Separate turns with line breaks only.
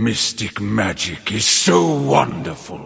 mystic magic is so wonderful.